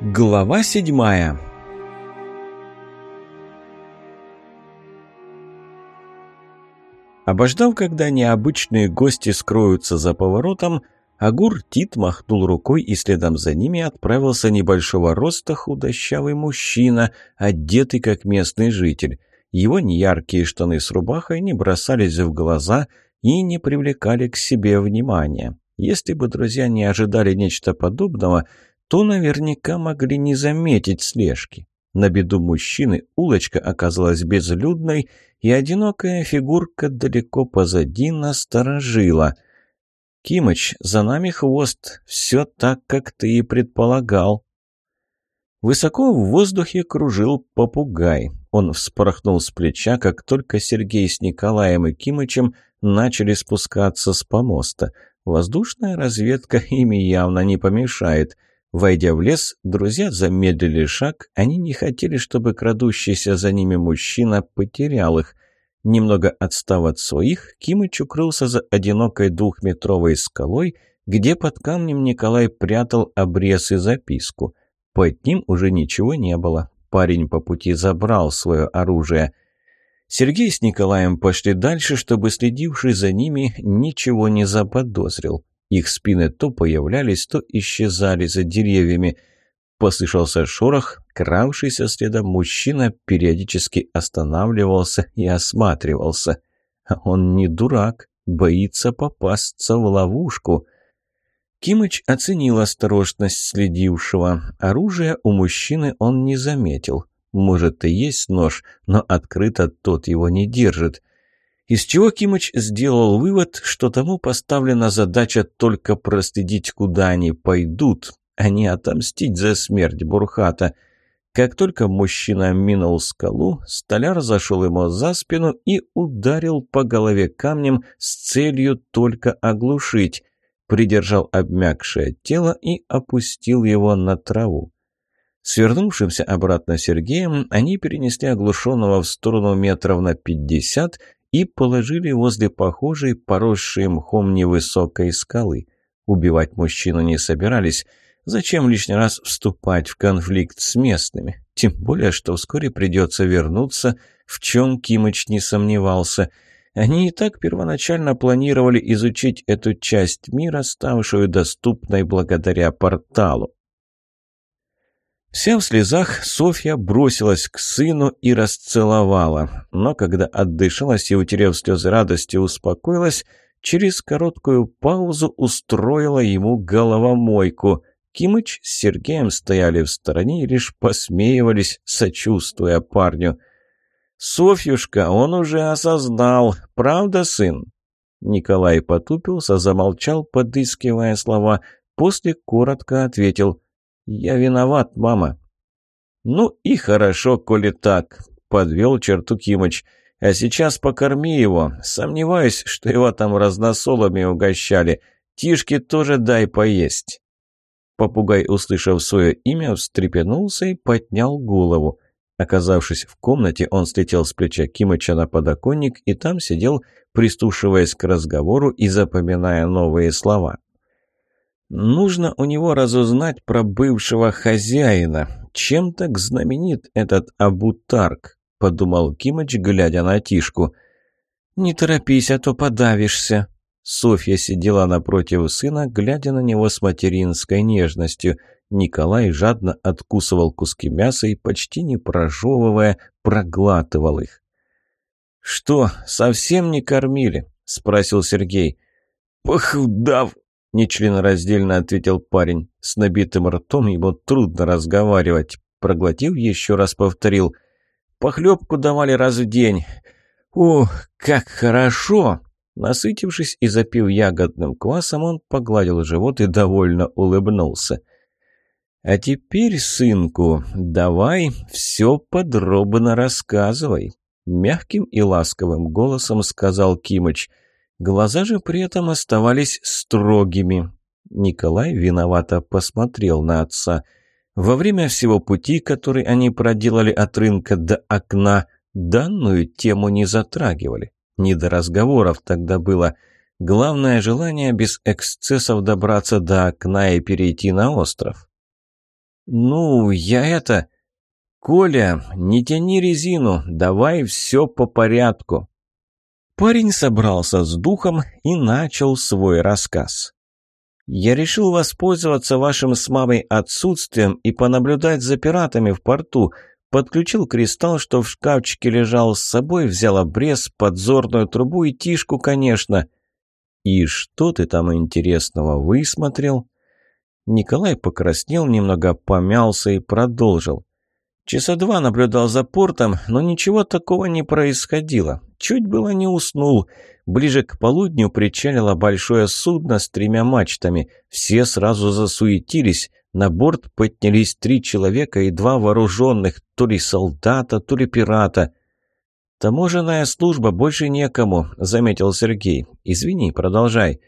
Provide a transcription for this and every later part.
Глава седьмая Обождав, когда необычные гости скроются за поворотом, Агур Тит махнул рукой и следом за ними отправился небольшого роста худощавый мужчина, одетый как местный житель. Его неяркие штаны с рубахой не бросались в глаза и не привлекали к себе внимания. Если бы друзья не ожидали нечто подобного, то наверняка могли не заметить слежки. На беду мужчины улочка оказалась безлюдной, и одинокая фигурка далеко позади насторожила. «Кимыч, за нами хвост. Все так, как ты и предполагал». Высоко в воздухе кружил попугай. Он вспорхнул с плеча, как только Сергей с Николаем и Кимычем начали спускаться с помоста. Воздушная разведка ими явно не помешает – Войдя в лес, друзья замедлили шаг. Они не хотели, чтобы крадущийся за ними мужчина потерял их. Немного отстав от своих, Кимыч укрылся за одинокой двухметровой скалой, где под камнем Николай прятал обрез и записку. Под ним уже ничего не было. Парень по пути забрал свое оружие. Сергей с Николаем пошли дальше, чтобы следивший за ними ничего не заподозрил. Их спины то появлялись, то исчезали за деревьями. Послышался шорох, кравшийся следом мужчина периодически останавливался и осматривался. Он не дурак, боится попасться в ловушку. Кимыч оценил осторожность следившего. Оружия у мужчины он не заметил. Может и есть нож, но открыто тот его не держит. Из чего Кимыч сделал вывод, что тому поставлена задача только проследить, куда они пойдут, а не отомстить за смерть Бурхата. Как только мужчина минул скалу, столяр зашел ему за спину и ударил по голове камнем с целью только оглушить. Придержал обмякшее тело и опустил его на траву. Свернувшимся обратно Сергеем, они перенесли оглушенного в сторону метров на пятьдесят и положили возле похожей, поросшей мхом невысокой скалы. Убивать мужчину не собирались. Зачем лишний раз вступать в конфликт с местными? Тем более, что вскоре придется вернуться, в чем Кимыч не сомневался. Они и так первоначально планировали изучить эту часть мира, ставшую доступной благодаря порталу. Вся в слезах, Софья бросилась к сыну и расцеловала. Но когда отдышалась и, утерев слезы радости, успокоилась, через короткую паузу устроила ему головомойку. Кимыч с Сергеем стояли в стороне и лишь посмеивались, сочувствуя парню. «Софьюшка, он уже осознал. Правда, сын?» Николай потупился, замолчал, подыскивая слова, после коротко ответил – «Я виноват, мама». «Ну и хорошо, коли так», — подвел черту Кимыч. «А сейчас покорми его. Сомневаюсь, что его там разносолами угощали. Тишке тоже дай поесть». Попугай, услышав свое имя, встрепенулся и поднял голову. Оказавшись в комнате, он слетел с плеча Кимыча на подоконник и там сидел, пристушиваясь к разговору и запоминая новые слова. Нужно у него разузнать про бывшего хозяина. Чем так знаменит этот Абутарк? Подумал Кимыч, глядя на Тишку. «Не торопись, а то подавишься». Софья сидела напротив сына, глядя на него с материнской нежностью. Николай жадно откусывал куски мяса и, почти не прожевывая, проглатывал их. «Что, совсем не кормили?» — спросил Сергей. «Похудав!» Нечленораздельно ответил парень. С набитым ртом ему трудно разговаривать. Проглотив, еще раз повторил. Похлебку давали раз в день. Ух, как хорошо! Насытившись и запив ягодным квасом, он погладил живот и довольно улыбнулся. «А теперь, сынку, давай все подробно рассказывай», — мягким и ласковым голосом сказал Кимыч — Глаза же при этом оставались строгими. Николай виновато посмотрел на отца. Во время всего пути, который они проделали от рынка до окна, данную тему не затрагивали. Не до разговоров тогда было. Главное желание без эксцессов добраться до окна и перейти на остров. «Ну, я это...» «Коля, не тяни резину, давай все по порядку». Парень собрался с духом и начал свой рассказ. «Я решил воспользоваться вашим с мамой отсутствием и понаблюдать за пиратами в порту. Подключил кристалл, что в шкафчике лежал с собой, взял обрез, подзорную трубу и тишку, конечно». «И что ты там интересного высмотрел?» Николай покраснел, немного помялся и продолжил. Часа два наблюдал за портом, но ничего такого не происходило. Чуть было не уснул. Ближе к полудню причалило большое судно с тремя мачтами. Все сразу засуетились. На борт поднялись три человека и два вооруженных, то ли солдата, то ли пирата. «Таможенная служба, больше некому», — заметил Сергей. «Извини, продолжай».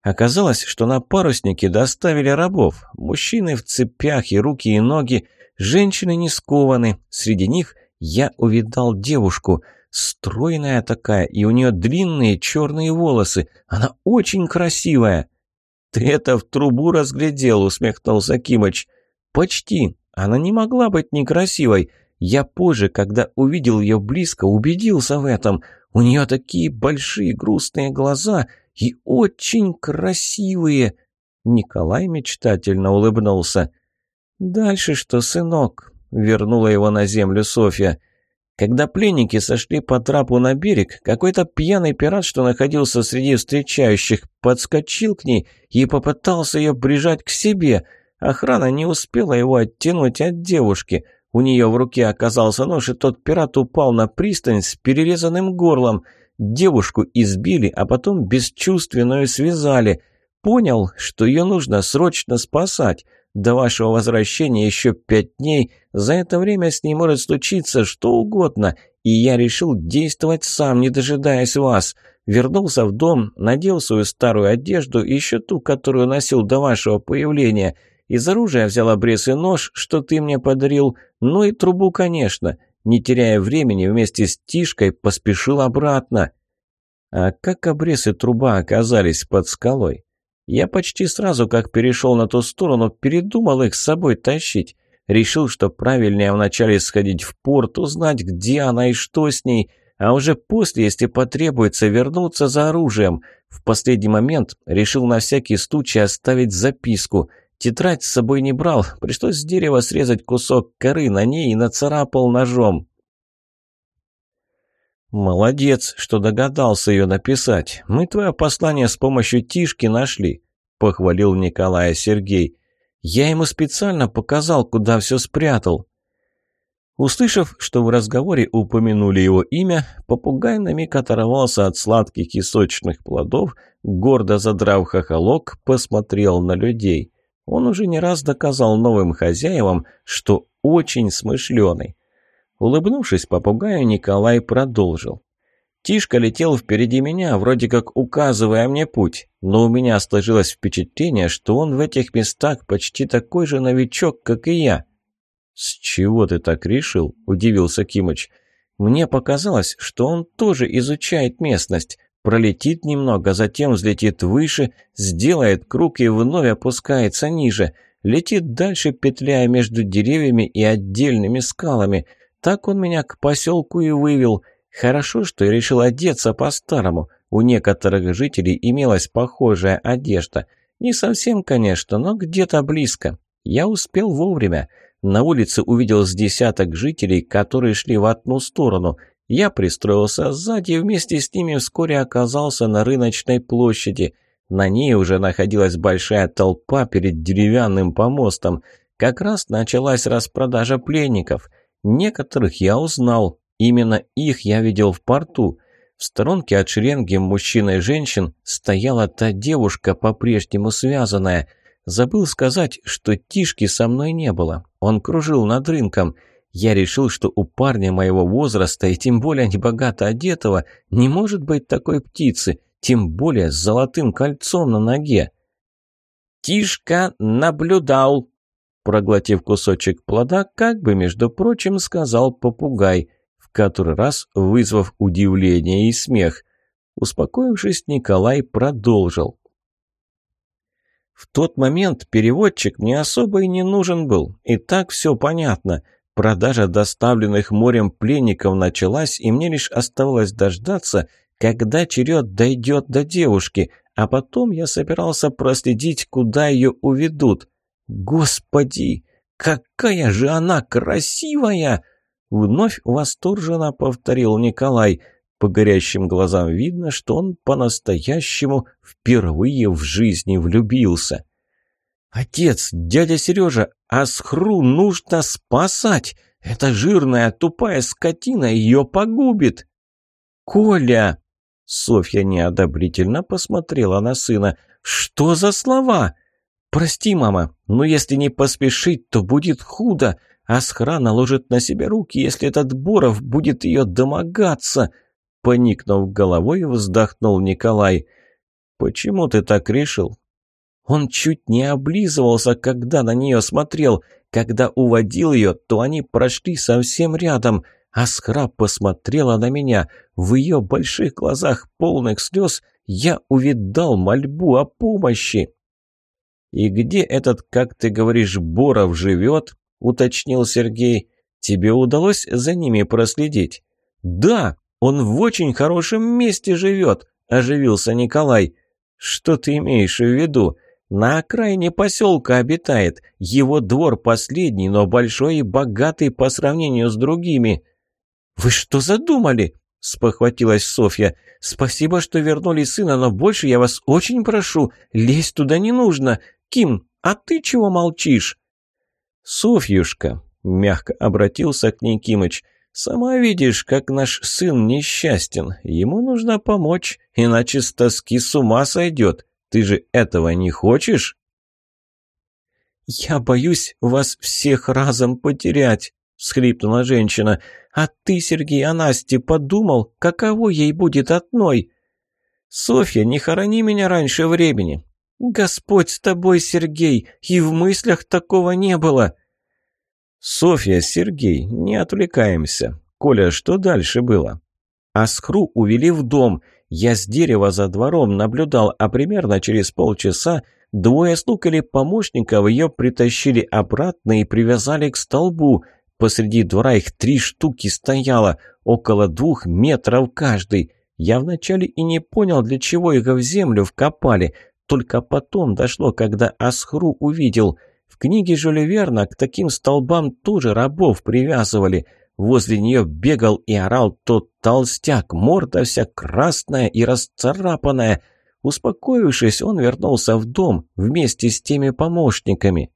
Оказалось, что на паруснике доставили рабов. Мужчины в цепях и руки, и ноги — Женщины не скованы. Среди них я увидал девушку. Стройная такая, и у нее длинные черные волосы. Она очень красивая. «Ты это в трубу разглядел», — усмехнулся Кимыч. «Почти. Она не могла быть некрасивой. Я позже, когда увидел ее близко, убедился в этом. У нее такие большие грустные глаза и очень красивые». Николай мечтательно улыбнулся. «Дальше что, сынок?» — вернула его на землю Софья. Когда пленники сошли по трапу на берег, какой-то пьяный пират, что находился среди встречающих, подскочил к ней и попытался ее прижать к себе. Охрана не успела его оттянуть от девушки. У нее в руке оказался нож, и тот пират упал на пристань с перерезанным горлом. Девушку избили, а потом бесчувственную связали. Понял, что ее нужно срочно спасать. До вашего возвращения еще пять дней. За это время с ней может случиться что угодно, и я решил действовать сам, не дожидаясь вас. Вернулся в дом, надел свою старую одежду, еще ту, которую носил до вашего появления. Из оружия взял обрез и нож, что ты мне подарил, ну и трубу, конечно. Не теряя времени, вместе с Тишкой поспешил обратно. А как обрез и труба оказались под скалой? Я почти сразу, как перешел на ту сторону, передумал их с собой тащить. Решил, что правильнее вначале сходить в порт, узнать, где она и что с ней, а уже после, если потребуется, вернуться за оружием. В последний момент решил на всякий случай оставить записку. Тетрадь с собой не брал, пришлось с дерева срезать кусок коры на ней и нацарапал ножом. «Молодец, что догадался ее написать. Мы твое послание с помощью Тишки нашли», — похвалил Николая Сергей. «Я ему специально показал, куда все спрятал». Услышав, что в разговоре упомянули его имя, попугай на миг оторвался от сладких и сочных плодов, гордо задрав хохолок, посмотрел на людей. Он уже не раз доказал новым хозяевам, что очень смышленый. Улыбнувшись попугаю, Николай продолжил. Тишка летел впереди меня, вроде как указывая мне путь, но у меня сложилось впечатление, что он в этих местах почти такой же новичок, как и я. «С чего ты так решил?» – удивился Кимыч. «Мне показалось, что он тоже изучает местность, пролетит немного, затем взлетит выше, сделает круг и вновь опускается ниже, летит дальше, петляя между деревьями и отдельными скалами». Так он меня к поселку и вывел. Хорошо, что я решил одеться по-старому. У некоторых жителей имелась похожая одежда. Не совсем, конечно, но где-то близко. Я успел вовремя. На улице увидел с десяток жителей, которые шли в одну сторону. Я пристроился сзади и вместе с ними вскоре оказался на рыночной площади. На ней уже находилась большая толпа перед деревянным помостом. Как раз началась распродажа пленников – Некоторых я узнал. Именно их я видел в порту. В сторонке от шеренги мужчин и женщин стояла та девушка, по-прежнему связанная. Забыл сказать, что Тишки со мной не было. Он кружил над рынком. Я решил, что у парня моего возраста, и тем более небогато одетого, не может быть такой птицы, тем более с золотым кольцом на ноге. «Тишка наблюдал», Проглотив кусочек плода, как бы, между прочим, сказал попугай, в который раз вызвав удивление и смех. Успокоившись, Николай продолжил. В тот момент переводчик мне особо и не нужен был. И так все понятно. Продажа доставленных морем пленников началась, и мне лишь оставалось дождаться, когда черед дойдет до девушки, а потом я собирался проследить, куда ее уведут. Господи, какая же она красивая! Вновь восторженно повторил Николай. По горящим глазам видно, что он по-настоящему впервые в жизни влюбился. «Отец, дядя Сережа, Асхру нужно спасать! Эта жирная, тупая скотина ее погубит!» «Коля!» Софья неодобрительно посмотрела на сына. «Что за слова?» «Прости, мама, но если не поспешить, то будет худо. Асхра наложит на себя руки, если этот Боров будет ее домогаться!» Поникнув головой, вздохнул Николай. «Почему ты так решил?» Он чуть не облизывался, когда на нее смотрел. Когда уводил ее, то они прошли совсем рядом. Асхра посмотрела на меня. В ее больших глазах, полных слез, я увидал мольбу о помощи. «И где этот, как ты говоришь, Боров живет?» — уточнил Сергей. «Тебе удалось за ними проследить?» «Да!» «Он в очень хорошем месте живет», – оживился Николай. «Что ты имеешь в виду?» «На окраине поселка обитает. Его двор последний, но большой и богатый по сравнению с другими». «Вы что задумали?» – спохватилась Софья. «Спасибо, что вернули сына, но больше я вас очень прошу, лезть туда не нужно. Ким, а ты чего молчишь?» «Софьюшка», – мягко обратился к ней Кимыч, – Сама видишь, как наш сын несчастен. Ему нужно помочь, иначе с тоски с ума сойдет. Ты же этого не хочешь?» «Я боюсь вас всех разом потерять», — всхлипнула женщина. «А ты, Сергей, о Насте подумал, каково ей будет одной?» «Софья, не хорони меня раньше времени». «Господь с тобой, Сергей, и в мыслях такого не было». «Софья, Сергей, не отвлекаемся. Коля, что дальше было?» Асхру увели в дом. Я с дерева за двором наблюдал, а примерно через полчаса двое слуг или помощников ее притащили обратно и привязали к столбу. Посреди двора их три штуки стояло, около двух метров каждый. Я вначале и не понял, для чего их в землю вкопали. Только потом дошло, когда Асхру увидел – в книге Жюля Верна к таким столбам тоже рабов привязывали. Возле нее бегал и орал тот толстяк, морда вся красная и расцарапанная. Успокоившись, он вернулся в дом вместе с теми помощниками.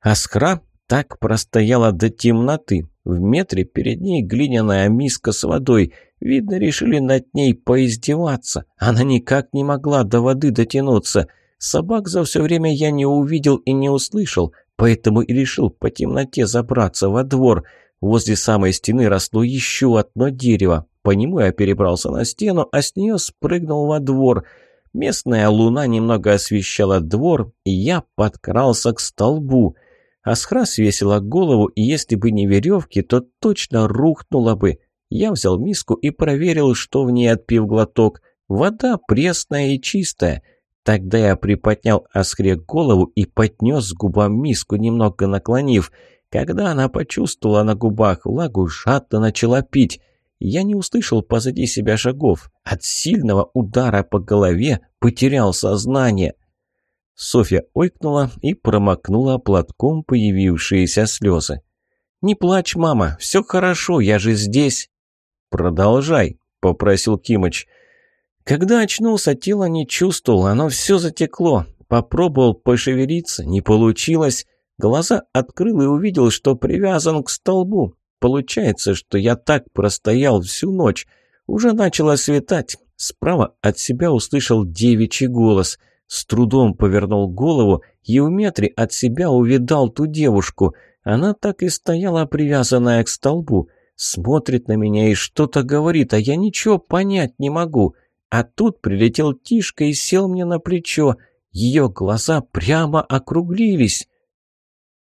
Аскра так простояла до темноты. В метре перед ней глиняная миска с водой. Видно, решили над ней поиздеваться. Она никак не могла до воды дотянуться — Собак за все время я не увидел и не услышал, поэтому и решил по темноте забраться во двор. Возле самой стены росло еще одно дерево. По нему я перебрался на стену, а с нее спрыгнул во двор. Местная луна немного освещала двор, и я подкрался к столбу. Асхра свесила голову, и если бы не веревки, то точно рухнула бы. Я взял миску и проверил, что в ней отпив глоток. Вода пресная и чистая — Тогда я приподнял Асхре голову и поднес к губам миску, немного наклонив. Когда она почувствовала на губах влагу, жадно начала пить. Я не услышал позади себя шагов. От сильного удара по голове потерял сознание. Софья ойкнула и промокнула платком появившиеся слезы. «Не плачь, мама, все хорошо, я же здесь». «Продолжай», — попросил Кимыч. Когда очнулся, тело не чувствовал, оно все затекло. Попробовал пошевелиться, не получилось. Глаза открыл и увидел, что привязан к столбу. Получается, что я так простоял всю ночь. Уже начало светать. Справа от себя услышал девичий голос. С трудом повернул голову и в метре от себя увидал ту девушку. Она так и стояла привязанная к столбу. Смотрит на меня и что-то говорит, а я ничего понять не могу. А тут прилетел Тишка и сел мне на плечо. Ее глаза прямо округлились.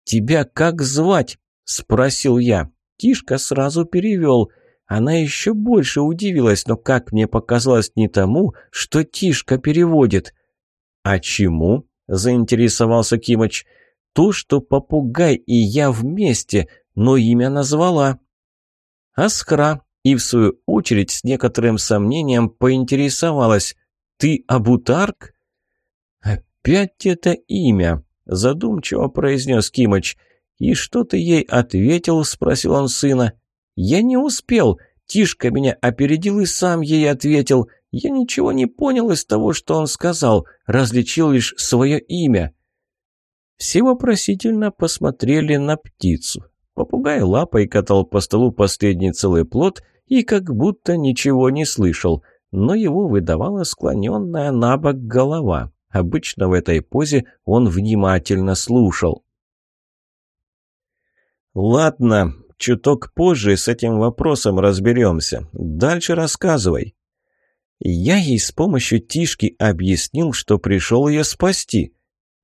«Тебя как звать?» — спросил я. Тишка сразу перевел. Она еще больше удивилась, но, как мне показалось, не тому, что Тишка переводит. «А чему?» — заинтересовался Кимыч. «То, что попугай и я вместе, но имя назвала». Аскра и, в свою очередь, с некоторым сомнением поинтересовалась. «Ты Абутарк?» «Опять это имя», — задумчиво произнес Кимыч. «И что ты ей ответил?» — спросил он сына. «Я не успел. Тишка меня опередил и сам ей ответил. Я ничего не понял из того, что он сказал, различил лишь свое имя». Все вопросительно посмотрели на птицу. Попугай лапой катал по столу последний целый плод и как будто ничего не слышал, но его выдавала склоненная на бок голова. Обычно в этой позе он внимательно слушал. «Ладно, чуток позже с этим вопросом разберемся. Дальше рассказывай». Я ей с помощью Тишки объяснил, что пришел ее спасти.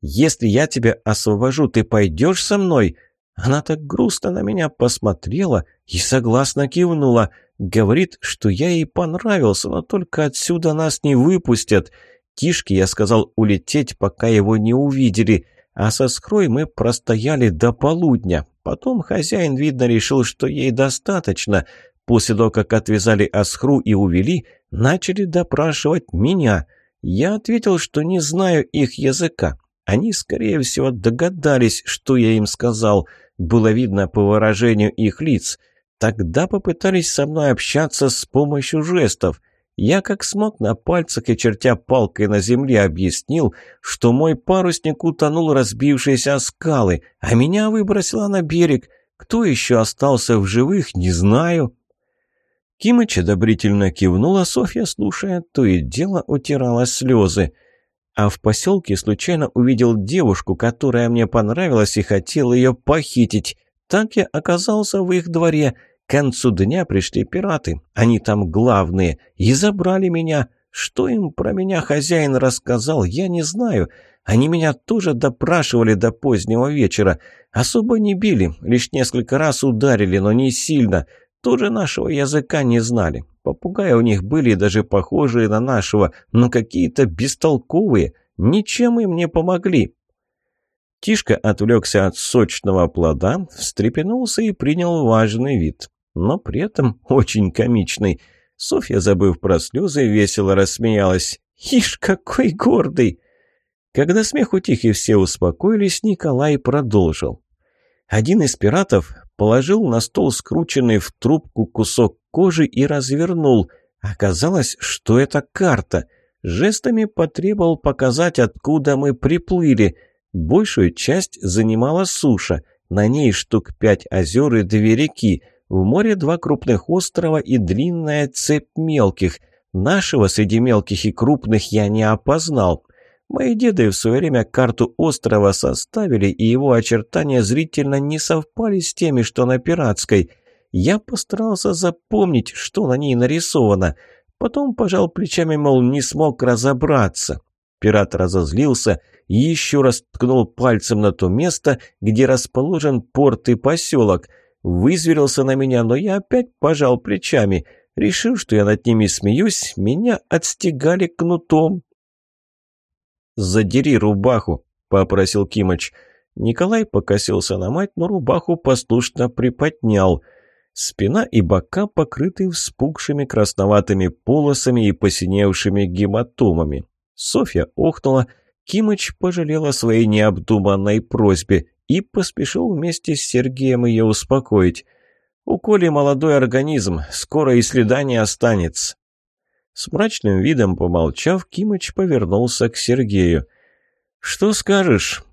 «Если я тебя освобожу, ты пойдешь со мной?» Она так грустно на меня посмотрела и согласно кивнула. Говорит, что я ей понравился, но только отсюда нас не выпустят. Тишке я сказал улететь, пока его не увидели. А со скрой мы простояли до полудня. Потом хозяин, видно, решил, что ей достаточно. После того, как отвязали Асхру и увели, начали допрашивать меня. Я ответил, что не знаю их языка. Они, скорее всего, догадались, что я им сказал. Было видно по выражению их лиц. Тогда попытались со мной общаться с помощью жестов. Я как смог на пальцах и чертя палкой на земле объяснил, что мой парусник утонул разбившиеся скалы, а меня выбросило на берег. Кто еще остался в живых, не знаю. Кимыч одобрительно кивнула, Софья, слушая, то и дело утирала слезы. А в поселке случайно увидел девушку, которая мне понравилась и хотел ее похитить. Так я оказался в их дворе — к концу дня пришли пираты, они там главные, и забрали меня. Что им про меня хозяин рассказал, я не знаю. Они меня тоже допрашивали до позднего вечера. Особо не били, лишь несколько раз ударили, но не сильно. Тоже нашего языка не знали. Попугаи у них были даже похожие на нашего, но какие-то бестолковые. Ничем им не помогли. Тишка отвлекся от сочного плода, встрепенулся и принял важный вид но при этом очень комичный. Софья, забыв про слезы, весело рассмеялась. «Ишь, какой гордый!» Когда смех утих и все успокоились, Николай продолжил. Один из пиратов положил на стол скрученный в трубку кусок кожи и развернул. Оказалось, что это карта. Жестами потребовал показать, откуда мы приплыли. Большую часть занимала суша. На ней штук пять озер и две реки. В море два крупных острова и длинная цепь мелких. Нашего среди мелких и крупных я не опознал. Мои деды в свое время карту острова составили, и его очертания зрительно не совпали с теми, что на пиратской. Я постарался запомнить, что на ней нарисовано. Потом пожал плечами, мол, не смог разобраться. Пират разозлился и еще раз ткнул пальцем на то место, где расположен порт и поселок – Вызверился на меня, но я опять пожал плечами. Решив, что я над ними смеюсь, меня отстегали кнутом. «Задери рубаху», — попросил Кимыч. Николай покосился на мать, но рубаху послушно приподнял. Спина и бока покрыты вспухшими красноватыми полосами и посиневшими гематомами. Софья охнула. Кимыч пожалел о своей необдуманной просьбе и поспешил вместе с Сергеем ее успокоить. «У Коли молодой организм, скоро и следа не останется». С мрачным видом помолчав, Кимыч повернулся к Сергею. «Что скажешь?»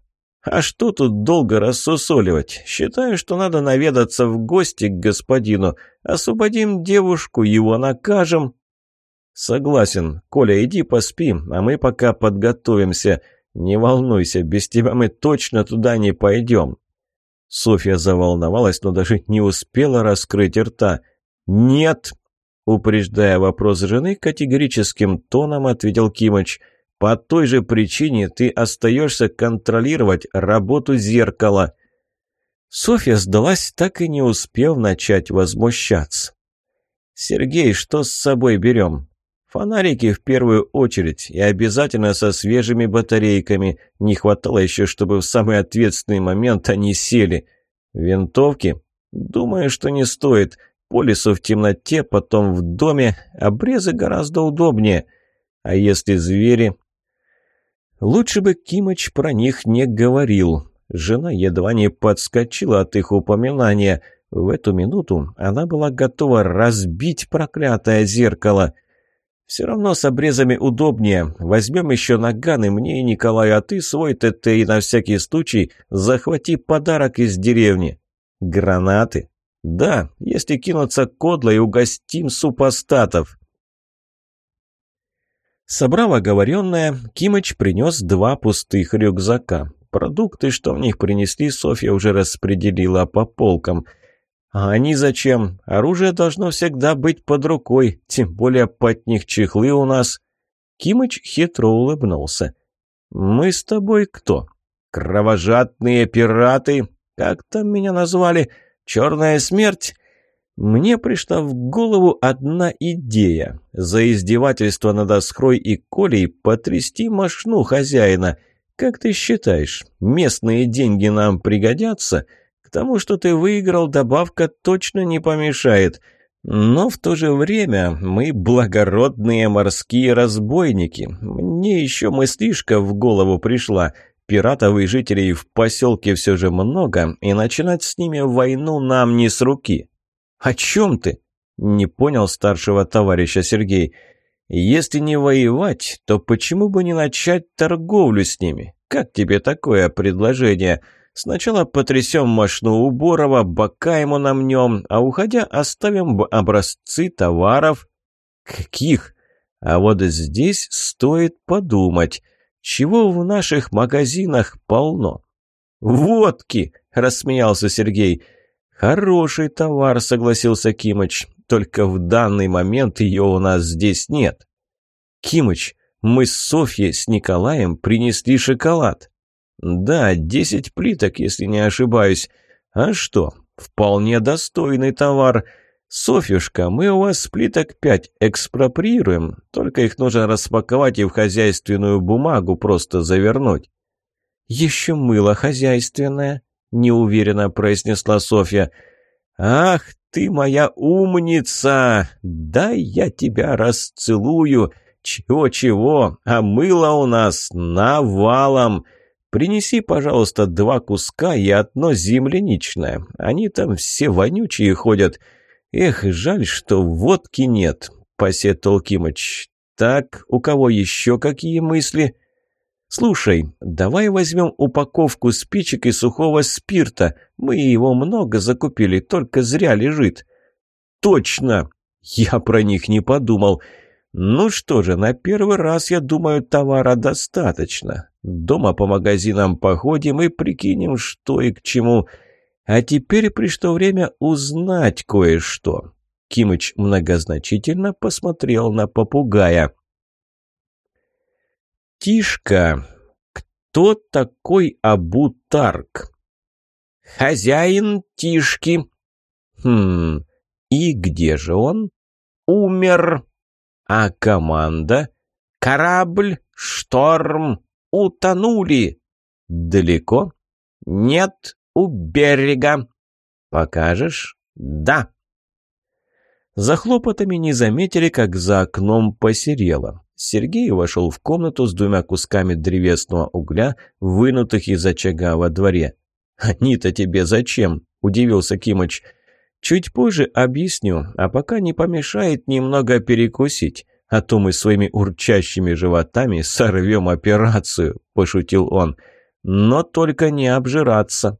«А что тут долго рассусоливать? Считаю, что надо наведаться в гости к господину. Освободим девушку, его накажем». «Согласен. Коля, иди поспи, а мы пока подготовимся. «Не волнуйся, без тебя мы точно туда не пойдем». Софья заволновалась, но даже не успела раскрыть рта. «Нет!» Упреждая вопрос жены, категорическим тоном ответил Кимыч. «По той же причине ты остаешься контролировать работу зеркала». Софья сдалась, так и не успев начать возмущаться. «Сергей, что с собой берем?» Фонарики в первую очередь и обязательно со свежими батарейками. Не хватало еще, чтобы в самый ответственный момент они сели. Винтовки? Думаю, что не стоит. По лесу в темноте, потом в доме. Обрезы гораздо удобнее. А если звери? Лучше бы Кимыч про них не говорил. Жена едва не подскочила от их упоминания. В эту минуту она была готова разбить проклятое зеркало — «Все равно с обрезами удобнее. Возьмем еще наганы мне и Николаю, а ты свой ТТ и на всякий случай захвати подарок из деревни». «Гранаты?» «Да, если кинуться кодло и угостим супостатов». Собрав оговоренное, Кимыч принес два пустых рюкзака. Продукты, что в них принесли, Софья уже распределила по полкам – а они зачем? Оружие должно всегда быть под рукой, тем более под них чехлы у нас. Кимыч хитро улыбнулся. «Мы с тобой кто? Кровожадные пираты? Как там меня назвали? Черная смерть?» Мне пришла в голову одна идея. За издевательство над Осхрой и Колей потрясти мошну хозяина. Как ты считаешь, местные деньги нам пригодятся?» К тому, что ты выиграл, добавка точно не помешает. Но в то же время мы благородные морские разбойники. Мне еще мыслишка в голову пришла. Пиратов и жителей в поселке все же много, и начинать с ними войну нам не с руки. «О чем ты?» – не понял старшего товарища Сергей. «Если не воевать, то почему бы не начать торговлю с ними? Как тебе такое предложение?» Сначала потрясем мощну у Борова, бока ему намнем, а уходя оставим образцы товаров. Каких? А вот здесь стоит подумать, чего в наших магазинах полно. «Водки!» – рассмеялся Сергей. «Хороший товар», – согласился Кимыч. «Только в данный момент ее у нас здесь нет». «Кимыч, мы с Софьей с Николаем принесли шоколад». «Да, десять плиток, если не ошибаюсь. А что, вполне достойный товар. Софьюшка, мы у вас плиток пять экспроприируем, только их нужно распаковать и в хозяйственную бумагу просто завернуть». «Еще мыло хозяйственное», — неуверенно произнесла Софья. «Ах ты моя умница! Дай я тебя расцелую! Чего-чего, а мыло у нас навалом!» Принеси, пожалуйста, два куска и одно земляничное. Они там все вонючие ходят. Эх, жаль, что водки нет, посетовал Кимыч. Так, у кого еще какие мысли? Слушай, давай возьмем упаковку спичек и сухого спирта. Мы его много закупили, только зря лежит. Точно! Я про них не подумал. Ну что же, на первый раз, я думаю, товара достаточно. Дома по магазинам походим и прикинем, что и к чему. А теперь пришло время узнать кое-что. Кимыч многозначительно посмотрел на попугая. «Тишка, кто такой Абу-Тарк?» «Хозяин Тишки». «Хм, и где же он?» «Умер». А команда? Корабль, шторм, утонули. Далеко? Нет, у берега. Покажешь? Да. За хлопотами не заметили, как за окном посерело. Сергей вошел в комнату с двумя кусками древесного угля, вынутых из очага во дворе. «Они-то тебе зачем?» – удивился Кимыч. Чуть позже объясню, а пока не помешает немного перекусить, а то мы своими урчащими животами сорвем операцию», – пошутил он. «Но только не обжираться».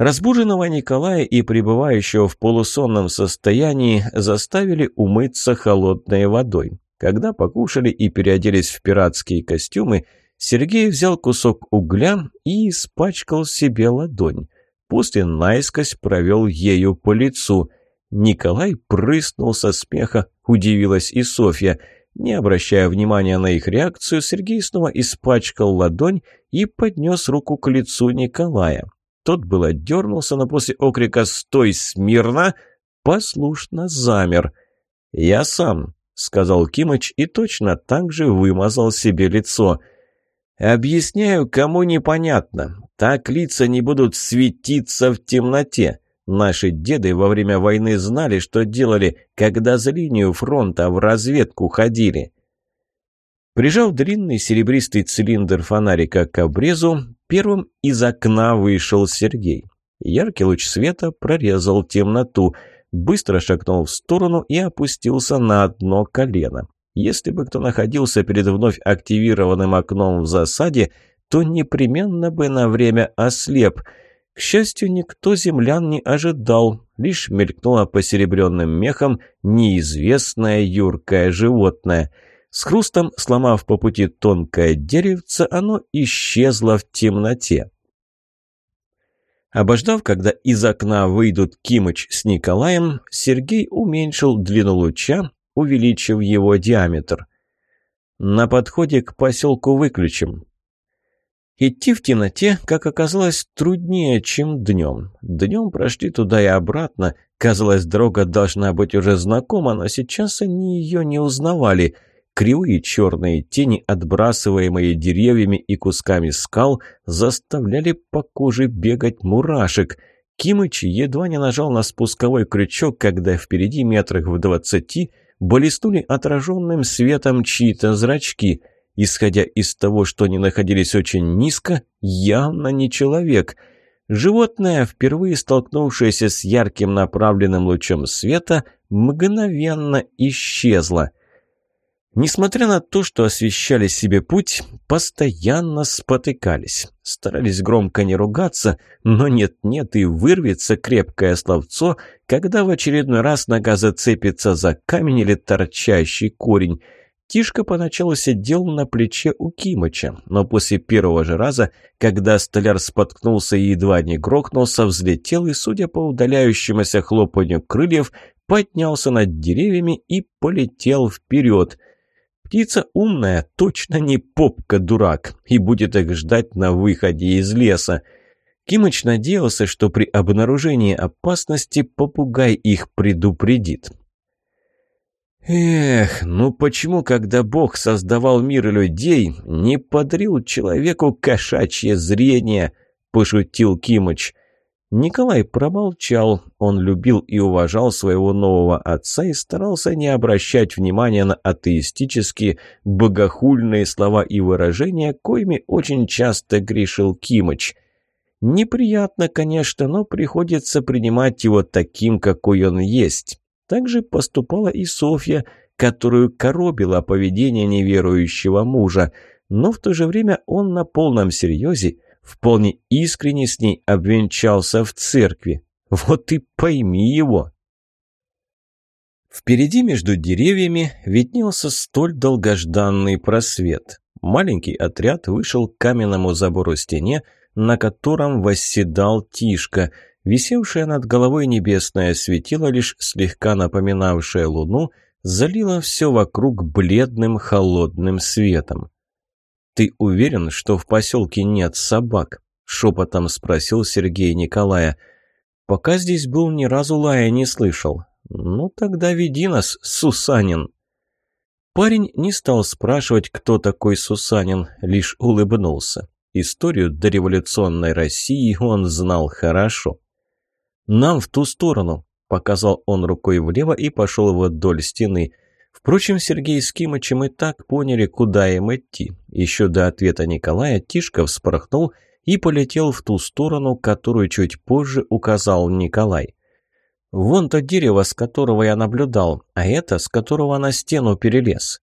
Разбуженного Николая и пребывающего в полусонном состоянии заставили умыться холодной водой. Когда покушали и переоделись в пиратские костюмы, Сергей взял кусок угля и испачкал себе ладонь. После наискось провел ею по лицу. Николай прыснул со смеха, удивилась и Софья. Не обращая внимания на их реакцию, Сергей снова испачкал ладонь и поднес руку к лицу Николая. Тот было дернулся, но после окрика «Стой смирно!» послушно замер. «Я сам», — сказал Кимыч и точно так же вымазал себе лицо. «Объясняю, кому непонятно. Так лица не будут светиться в темноте. Наши деды во время войны знали, что делали, когда за линию фронта в разведку ходили». Прижав длинный серебристый цилиндр фонарика к обрезу, первым из окна вышел Сергей. Яркий луч света прорезал темноту, быстро шагнул в сторону и опустился на одно колено. Если бы кто находился перед вновь активированным окном в засаде, то непременно бы на время ослеп. К счастью, никто землян не ожидал, лишь мелькнуло посеребренным мехом неизвестное юркое животное — с хрустом, сломав по пути тонкое деревце, оно исчезло в темноте. Обождав, когда из окна выйдут Кимыч с Николаем, Сергей уменьшил длину луча, увеличив его диаметр. «На подходе к поселку выключим». Идти в темноте, как оказалось, труднее, чем днем. Днем прошли туда и обратно. Казалось, дорога должна быть уже знакома, но сейчас они ее не узнавали – Кривые черные тени, отбрасываемые деревьями и кусками скал, заставляли по коже бегать мурашек. Кимыч едва не нажал на спусковой крючок, когда впереди метрах в двадцати блеснули отраженным светом чьи-то зрачки. Исходя из того, что они находились очень низко, явно не человек. Животное, впервые столкнувшееся с ярким направленным лучом света, мгновенно исчезло – Несмотря на то, что освещали себе путь, постоянно спотыкались. Старались громко не ругаться, но нет-нет и вырвется крепкое словцо, когда в очередной раз нога зацепится за камень или торчащий корень. Тишка поначалу сидел на плече у Кимыча, но после первого же раза, когда столяр споткнулся и едва не грохнулся, взлетел и, судя по удаляющемуся хлопанью крыльев, поднялся над деревьями и полетел вперед – Птица умная, точно не попка-дурак, и будет их ждать на выходе из леса. Кимыч надеялся, что при обнаружении опасности попугай их предупредит. «Эх, ну почему, когда Бог создавал мир и людей, не подарил человеку кошачье зрение?» – пошутил Кимыч. Николай промолчал. Он любил и уважал своего нового отца и старался не обращать внимания на атеистические, богохульные слова и выражения, коими очень часто грешил Кимыч. Неприятно, конечно, но приходится принимать его таким, какой он есть. Так же поступала и Софья, которую коробило поведение неверующего мужа, но в то же время он на полном серьезе – вполне искренне с ней обвенчался в церкви. Вот и пойми его. Впереди между деревьями виднелся столь долгожданный просвет. Маленький отряд вышел к каменному забору стене, на котором восседал Тишка. Висевшее над головой небесное светило, лишь слегка напоминавшее луну, залило все вокруг бледным холодным светом. «Ты уверен, что в поселке нет собак?» — шепотом спросил Сергей Николая. «Пока здесь был, ни разу лая не слышал. Ну, тогда веди нас, Сусанин». Парень не стал спрашивать, кто такой Сусанин, лишь улыбнулся. Историю дореволюционной России он знал хорошо. «Нам в ту сторону», — показал он рукой влево и пошел вдоль стены — Впрочем, Сергей с Кимычем и так поняли, куда им идти. Еще до ответа Николая Тишка вспорхнул и полетел в ту сторону, которую чуть позже указал Николай. «Вон то дерево, с которого я наблюдал, а это, с которого на стену перелез».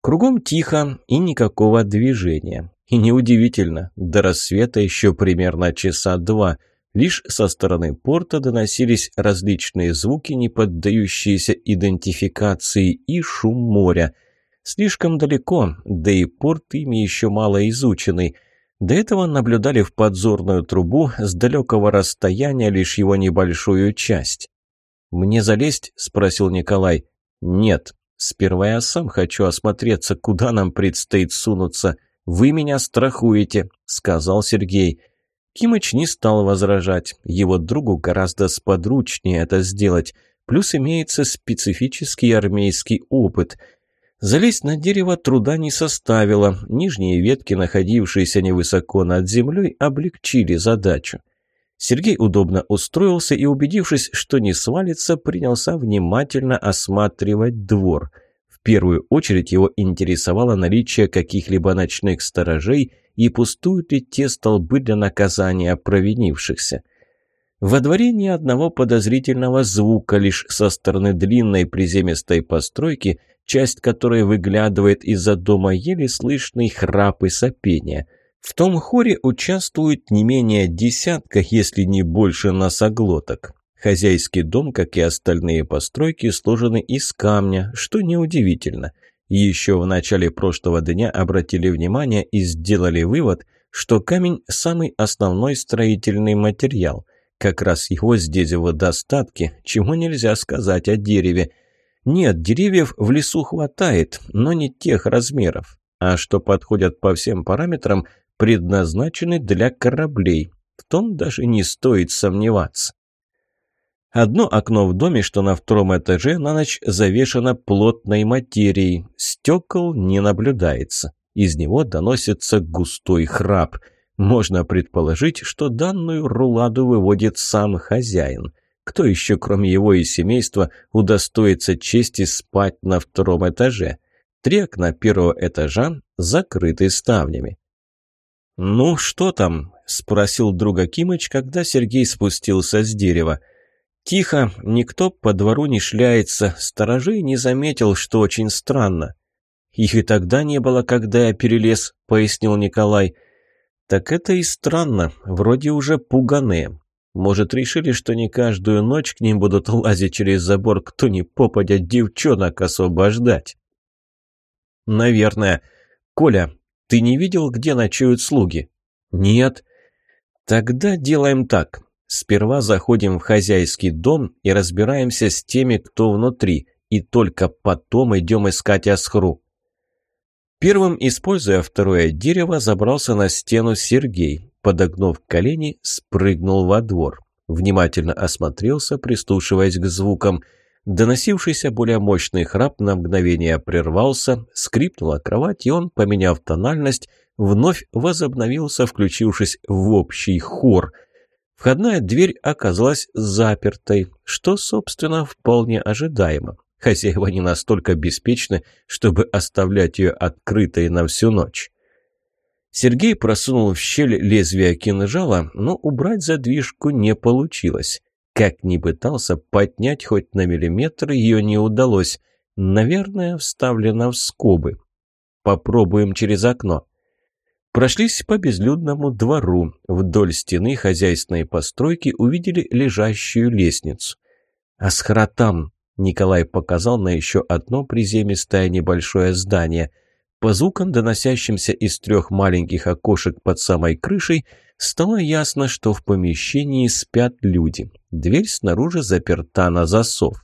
Кругом тихо и никакого движения. И неудивительно, до рассвета еще примерно часа два – Лишь со стороны порта доносились различные звуки, не поддающиеся идентификации, и шум моря. Слишком далеко, да и порт ими еще мало изученный. До этого наблюдали в подзорную трубу с далекого расстояния лишь его небольшую часть. «Мне залезть?» – спросил Николай. «Нет. Сперва я сам хочу осмотреться, куда нам предстоит сунуться. Вы меня страхуете», – сказал Сергей. Кимыч не стал возражать. Его другу гораздо сподручнее это сделать. плюс имеется специфический армейский опыт. Залезть на дерево труда не составило, нижние ветки, находившиеся невысоко над землей, облегчили задачу. Сергей удобно устроился и, убедившись, что не свалится, принялся внимательно осматривать двор. В первую очередь его интересовало наличие каких-либо ночных сторожей и пустуют ли те столбы для наказания провинившихся. Во дворе ни одного подозрительного звука, лишь со стороны длинной приземистой постройки, часть которой выглядывает из-за дома еле слышный храп и сопение – в том хоре участвуют не менее десятка, если не больше носоглоток. Хозяйский дом, как и остальные постройки, сложены из камня, что неудивительно. Еще в начале прошлого дня обратили внимание и сделали вывод, что камень – самый основной строительный материал. Как раз его здесь в достатке, чего нельзя сказать о дереве. Нет, деревьев в лесу хватает, но не тех размеров. А что подходят по всем параметрам, предназначены для кораблей. В том даже не стоит сомневаться. Одно окно в доме, что на втором этаже, на ночь завешено плотной материей. Стекол не наблюдается. Из него доносится густой храп. Можно предположить, что данную руладу выводит сам хозяин. Кто еще, кроме его и семейства, удостоится чести спать на втором этаже? Три окна первого этажа закрыты ставнями. «Ну, что там?» – спросил друга Кимыч, когда Сергей спустился с дерева. «Тихо, никто по двору не шляется, сторожей не заметил, что очень странно». «Их и тогда не было, когда я перелез», – пояснил Николай. «Так это и странно, вроде уже пуганые. Может, решили, что не каждую ночь к ним будут лазить через забор, кто не попадя девчонок освобождать?» «Наверное. Коля, ты не видел, где ночуют слуги?» «Нет». «Тогда делаем так. Сперва заходим в хозяйский дом и разбираемся с теми, кто внутри, и только потом идем искать Асхру». Первым, используя второе дерево, забрался на стену Сергей. Подогнув колени, спрыгнул во двор. Внимательно осмотрелся, прислушиваясь к звукам – Доносившийся более мощный храп на мгновение прервался, скрипнула кровать, и он, поменяв тональность, вновь возобновился, включившись в общий хор. Входная дверь оказалась запертой, что, собственно, вполне ожидаемо. Хозяева не настолько беспечны, чтобы оставлять ее открытой на всю ночь. Сергей просунул в щель лезвие кинжала, но убрать задвижку не получилось. Как ни пытался поднять хоть на миллиметр, ее не удалось. Наверное, вставлено в скобы. Попробуем через окно. Прошлись по безлюдному двору. Вдоль стены хозяйственной постройки увидели лежащую лестницу. «Асхара там!» — Николай показал на еще одно приземистое небольшое здание — по звукам, доносящимся из трех маленьких окошек под самой крышей, стало ясно, что в помещении спят люди. Дверь снаружи заперта на засов.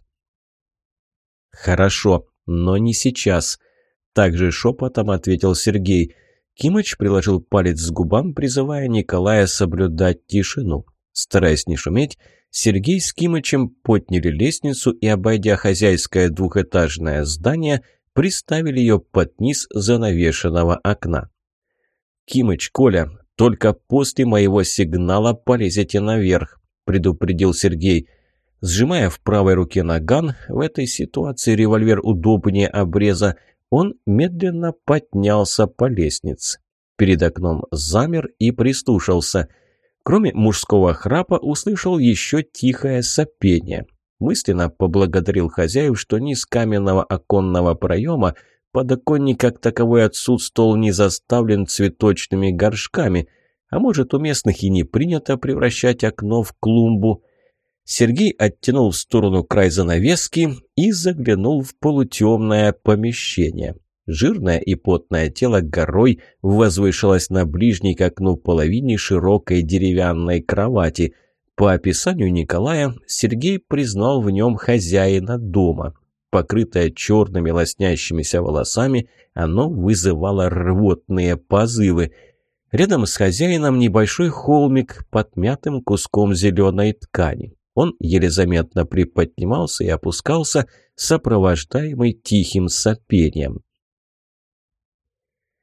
«Хорошо, но не сейчас», — также шепотом ответил Сергей. Кимыч приложил палец к губам, призывая Николая соблюдать тишину. Стараясь не шуметь, Сергей с Кимычем подняли лестницу и, обойдя хозяйское двухэтажное здание, приставили ее под низ занавешенного окна. «Кимыч, Коля, только после моего сигнала полезете наверх», – предупредил Сергей. Сжимая в правой руке наган, в этой ситуации револьвер удобнее обреза, он медленно поднялся по лестнице. Перед окном замер и прислушался. Кроме мужского храпа услышал еще тихое сопение. Мысленно поблагодарил хозяев, что ни с каменного оконного проема подоконник как таковой отсутствовал, не заставлен цветочными горшками, а может у местных и не принято превращать окно в клумбу. Сергей оттянул в сторону край занавески и заглянул в полутемное помещение. Жирное и потное тело горой возвышалось на ближней к окну половине широкой деревянной кровати – по описанию Николая, Сергей признал в нем хозяина дома. Покрытое черными лоснящимися волосами, оно вызывало рвотные позывы. Рядом с хозяином небольшой холмик под мятым куском зеленой ткани. Он еле заметно приподнимался и опускался, сопровождаемый тихим сопением.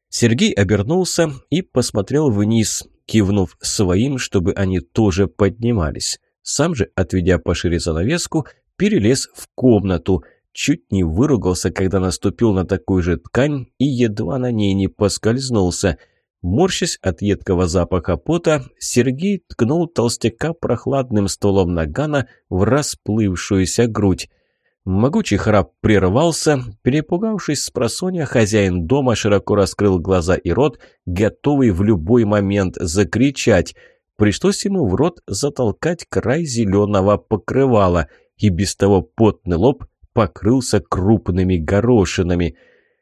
Сергей обернулся и посмотрел вниз, кивнув своим, чтобы они тоже поднимались. Сам же, отведя пошире занавеску, перелез в комнату. Чуть не выругался, когда наступил на такую же ткань и едва на ней не поскользнулся. Морщась от едкого запаха пота, Сергей ткнул толстяка прохладным стволом нагана в расплывшуюся грудь. Могучий храп прервался. Перепугавшись с просонья, хозяин дома широко раскрыл глаза и рот, готовый в любой момент закричать. Пришлось ему в рот затолкать край зеленого покрывала, и без того потный лоб покрылся крупными горошинами.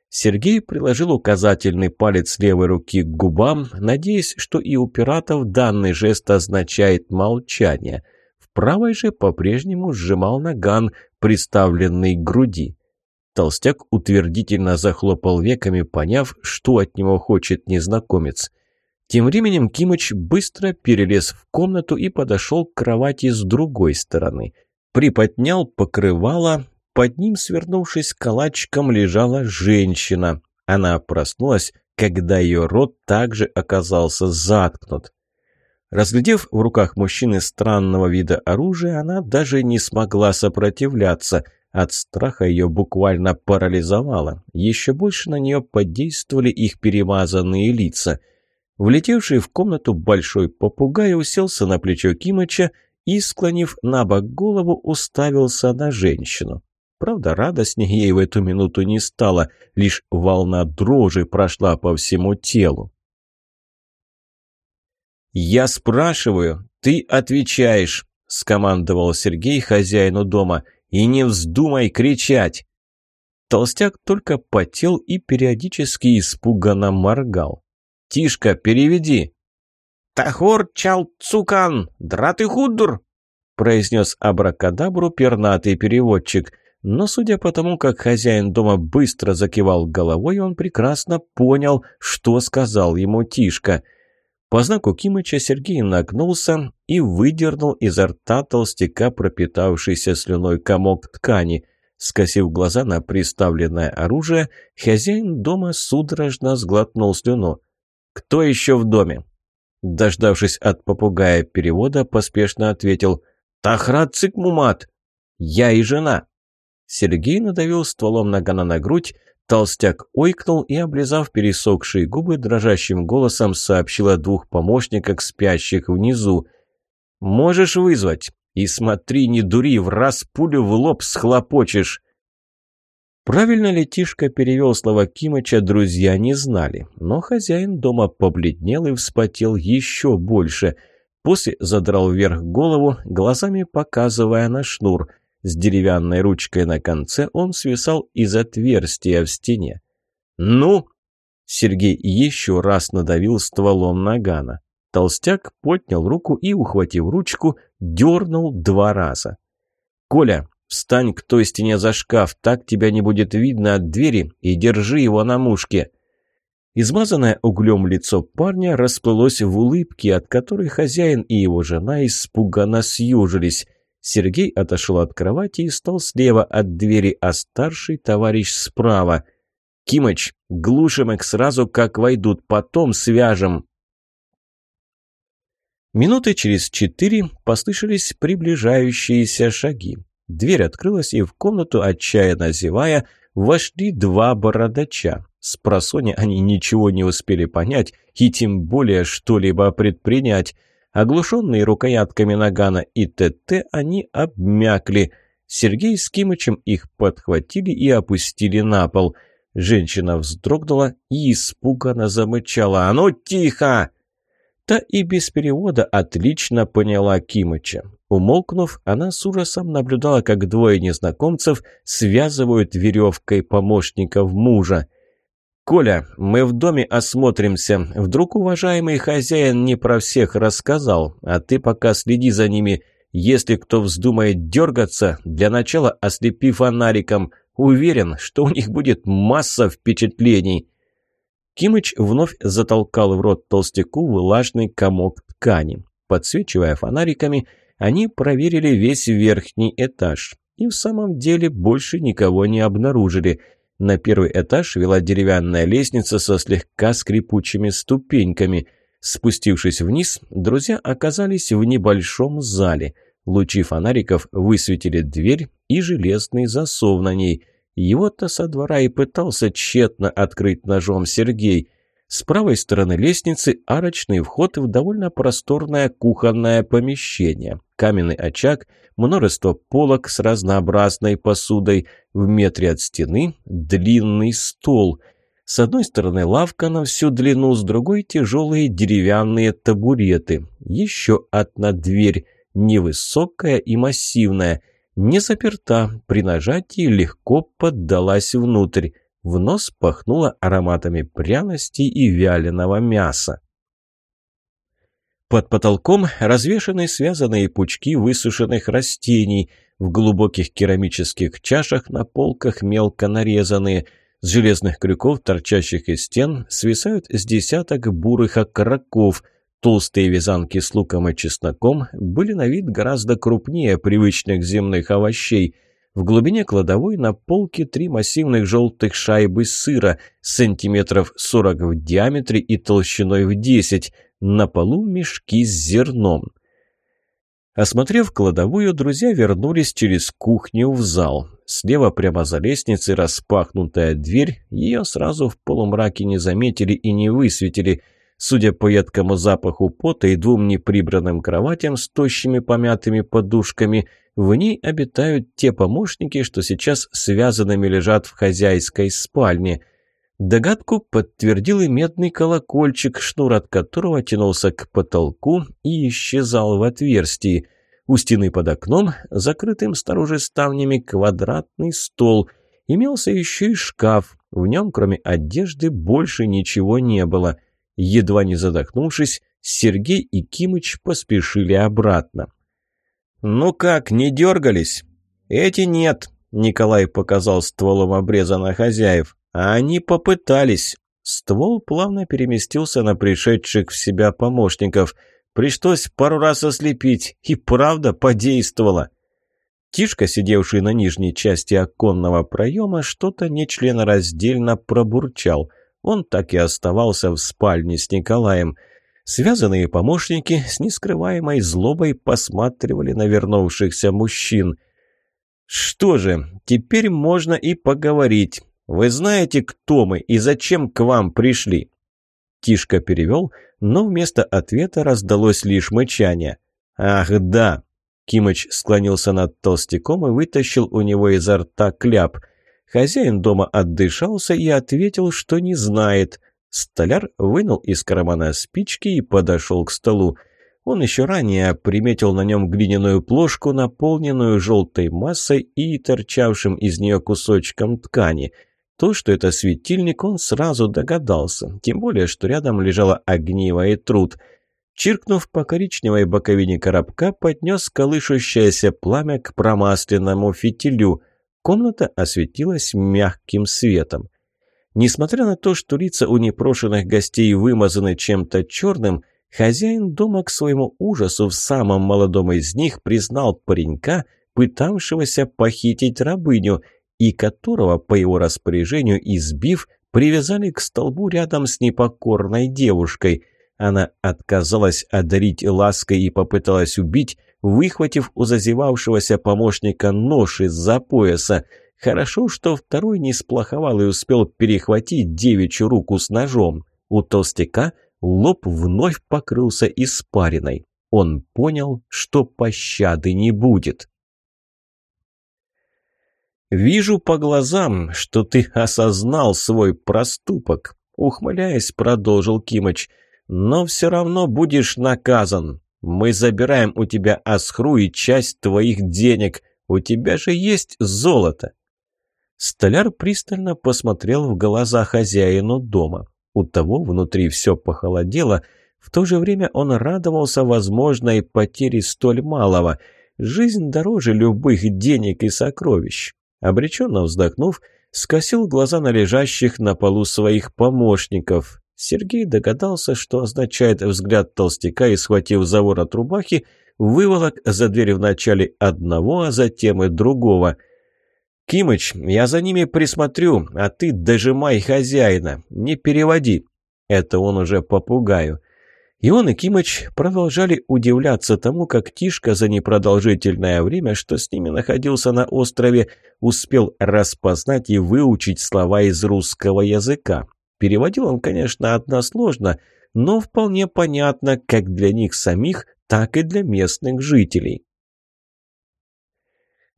Сергей приложил указательный палец левой руки к губам, надеясь, что и у пиратов данный жест означает молчание – правой же по-прежнему сжимал наган, приставленный к груди. Толстяк утвердительно захлопал веками, поняв, что от него хочет незнакомец. Тем временем Кимыч быстро перелез в комнату и подошел к кровати с другой стороны. Приподнял покрывало, под ним, свернувшись калачиком, лежала женщина. Она проснулась, когда ее рот также оказался заткнут. Разглядев в руках мужчины странного вида оружия, она даже не смогла сопротивляться. От страха ее буквально парализовало. Еще больше на нее подействовали их перемазанные лица. Влетевший в комнату большой попугай уселся на плечо Кимыча и, склонив на бок голову, уставился на женщину. Правда, радостнее ей в эту минуту не стало, лишь волна дрожи прошла по всему телу. «Я спрашиваю, ты отвечаешь», – скомандовал Сергей хозяину дома. «И не вздумай кричать!» Толстяк только потел и периодически испуганно моргал. «Тишка, переведи!» «Тахор чал цукан, драты худур!» произнес абракадабру пернатый переводчик. Но судя по тому, как хозяин дома быстро закивал головой, он прекрасно понял, что сказал ему Тишка – по знаку Кимыча Сергей нагнулся и выдернул изо рта толстяка пропитавшийся слюной комок ткани. Скосив глаза на приставленное оружие, хозяин дома судорожно сглотнул слюну. «Кто еще в доме?» Дождавшись от попугая перевода, поспешно ответил «Тахрат Цикмумат! Я и жена!» Сергей надавил стволом нагана на грудь, Толстяк ойкнул и, облизав пересохшие губы, дрожащим голосом сообщил о двух помощниках, спящих внизу. «Можешь вызвать. И смотри, не дури, в раз пулю в лоб схлопочешь». Правильно ли Тишка перевел слова Кимыча, друзья не знали, но хозяин дома побледнел и вспотел еще больше. После задрал вверх голову, глазами показывая на шнур – с деревянной ручкой на конце он свисал из отверстия в стене. «Ну!» Сергей еще раз надавил стволом нагана. Толстяк поднял руку и, ухватив ручку, дернул два раза. «Коля, встань к той стене за шкаф, так тебя не будет видно от двери, и держи его на мушке». Измазанное углем лицо парня расплылось в улыбке, от которой хозяин и его жена испуганно съежились – Сергей отошел от кровати и стал слева от двери, а старший товарищ справа. «Кимыч, глушим их сразу, как войдут, потом свяжем!» Минуты через четыре послышались приближающиеся шаги. Дверь открылась, и в комнату, отчаянно зевая, вошли два бородача. С просони они ничего не успели понять и тем более что-либо предпринять – Оглушенные рукоятками нагана и ТТ, они обмякли. Сергей с Кимычем их подхватили и опустили на пол. Женщина вздрогнула и испуганно замычала. «А ну, тихо!» Та и без перевода отлично поняла Кимыча. Умолкнув, она с ужасом наблюдала, как двое незнакомцев связывают веревкой помощников мужа. «Коля, мы в доме осмотримся. Вдруг уважаемый хозяин не про всех рассказал, а ты пока следи за ними. Если кто вздумает дергаться, для начала ослепи фонариком. Уверен, что у них будет масса впечатлений». Кимыч вновь затолкал в рот толстяку влажный комок ткани. Подсвечивая фонариками, они проверили весь верхний этаж. И в самом деле больше никого не обнаружили. На первый этаж вела деревянная лестница со слегка скрипучими ступеньками. Спустившись вниз, друзья оказались в небольшом зале. Лучи фонариков высветили дверь и железный засов на ней. Его-то со двора и пытался тщетно открыть ножом Сергей – с правой стороны лестницы арочный вход в довольно просторное кухонное помещение. Каменный очаг, множество полок с разнообразной посудой. В метре от стены длинный стол. С одной стороны лавка на всю длину, с другой тяжелые деревянные табуреты. Еще одна дверь, невысокая и массивная. Не заперта, при нажатии легко поддалась внутрь. В нос пахнуло ароматами пряностей и вяленого мяса. Под потолком развешаны связанные пучки высушенных растений, в глубоких керамических чашах на полках мелко нарезанные. С железных крюков, торчащих из стен, свисают с десяток бурых окороков. Толстые вязанки с луком и чесноком были на вид гораздо крупнее привычных земных овощей – в глубине кладовой на полке три массивных желтых шайбы сыра, сантиметров 40 в диаметре и толщиной в 10. На полу мешки с зерном. Осмотрев кладовую, друзья вернулись через кухню в зал. Слева прямо за лестницей распахнутая дверь, ее сразу в полумраке не заметили и не высветили. Судя по едкому запаху пота и двум неприбранным кроватям с тощими помятыми подушками – в ней обитают те помощники, что сейчас связанными лежат в хозяйской спальне. Догадку подтвердил и медный колокольчик, шнур от которого тянулся к потолку и исчезал в отверстии. У стены под окном, закрытым снаружи ставнями, квадратный стол. Имелся еще и шкаф. В нем, кроме одежды, больше ничего не было. Едва не задохнувшись, Сергей и Кимыч поспешили обратно. «Ну как, не дергались?» «Эти нет», — Николай показал стволом обреза на хозяев. «А они попытались». Ствол плавно переместился на пришедших в себя помощников. Пришлось пару раз ослепить, и правда подействовало. Тишка, сидевший на нижней части оконного проема, что-то нечленораздельно пробурчал. Он так и оставался в спальне с Николаем — Связанные помощники с нескрываемой злобой посматривали на вернувшихся мужчин. «Что же, теперь можно и поговорить. Вы знаете, кто мы и зачем к вам пришли?» Тишка перевел, но вместо ответа раздалось лишь мычание. «Ах, да!» Кимыч склонился над толстяком и вытащил у него изо рта кляп. Хозяин дома отдышался и ответил, что не знает. Столяр вынул из кармана спички и подошел к столу. Он еще ранее приметил на нем глиняную плошку, наполненную желтой массой и торчавшим из нее кусочком ткани. То, что это светильник, он сразу догадался, тем более, что рядом лежало огниво и труд. Чиркнув по коричневой боковине коробка, поднес колышущееся пламя к промасленному фитилю. Комната осветилась мягким светом. Несмотря на то, что лица у непрошенных гостей вымазаны чем-то черным, хозяин дома к своему ужасу в самом молодом из них признал паренька, пытавшегося похитить рабыню, и которого, по его распоряжению избив, привязали к столбу рядом с непокорной девушкой. Она отказалась одарить лаской и попыталась убить, выхватив у зазевавшегося помощника нож из-за пояса – Хорошо, что второй не сплоховал и успел перехватить девичью руку с ножом. У толстяка лоб вновь покрылся испариной. Он понял, что пощады не будет. «Вижу по глазам, что ты осознал свой проступок», — ухмыляясь, продолжил Кимыч. «Но все равно будешь наказан. Мы забираем у тебя асхру и часть твоих денег. У тебя же есть золото. Столяр пристально посмотрел в глаза хозяину дома. У того внутри все похолодело, в то же время он радовался возможной потере столь малого. Жизнь дороже любых денег и сокровищ. Обреченно вздохнув, скосил глаза на лежащих на полу своих помощников. Сергей догадался, что означает взгляд толстяка и, схватив за ворот рубахи, выволок за дверь вначале одного, а затем и другого. «Кимыч, я за ними присмотрю, а ты дожимай хозяина, не переводи». Это он уже попугаю. И он и Кимыч продолжали удивляться тому, как Тишка за непродолжительное время, что с ними находился на острове, успел распознать и выучить слова из русского языка. Переводил он, конечно, односложно, но вполне понятно как для них самих, так и для местных жителей.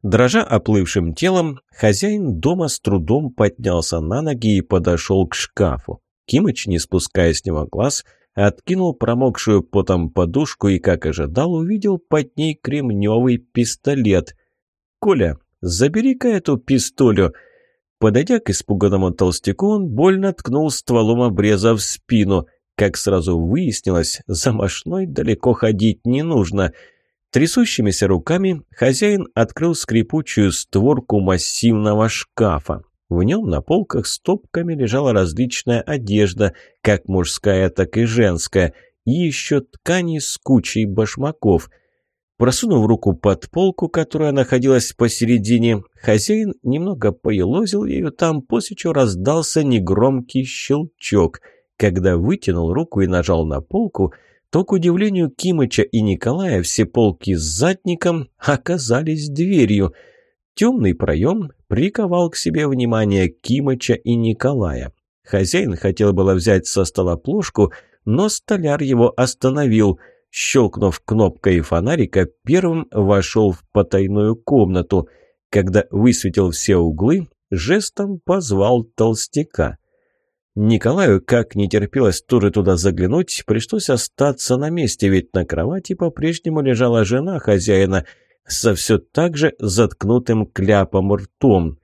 Дрожа оплывшим телом, хозяин дома с трудом поднялся на ноги и подошел к шкафу. Кимыч, не спуская с него глаз, — откинул промокшую потом подушку и, как ожидал, увидел под ней кремневый пистолет. «Коля, забери-ка эту пистолю!» Подойдя к испуганному толстяку, он больно ткнул стволом обреза в спину. Как сразу выяснилось, за мошной далеко ходить не нужно. Трясущимися руками хозяин открыл скрипучую створку массивного шкафа. В нем на полках стопками лежала различная одежда, как мужская, так и женская, и еще ткани с кучей башмаков. Просунув руку под полку, которая находилась посередине, хозяин немного поелозил ею там, после чего раздался негромкий щелчок. Когда вытянул руку и нажал на полку, то, к удивлению Кимыча и Николая, все полки с задником оказались дверью — Темный проем приковал к себе внимание Кимыча и Николая. Хозяин хотел было взять со стола плошку, но столяр его остановил. Щелкнув кнопкой фонарика, первым вошел в потайную комнату. Когда высветил все углы, жестом позвал толстяка. Николаю, как не терпелось тоже туда заглянуть, пришлось остаться на месте, ведь на кровати по-прежнему лежала жена хозяина – со все так же заткнутым кляпом ртом.